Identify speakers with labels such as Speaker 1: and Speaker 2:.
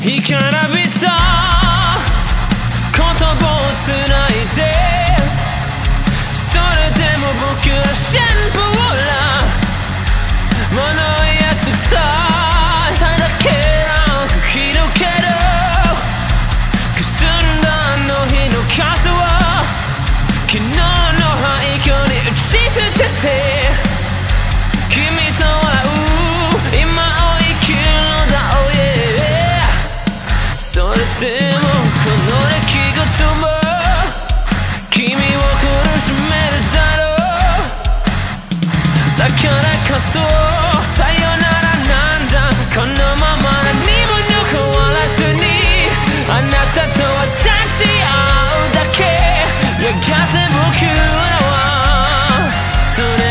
Speaker 1: He cannot be でもこの出来事も君を苦しめるだろう。だからこそさよならなんだ。このまま何も残らずにあなたとは立ち会うだけ。やがて僕らはそれ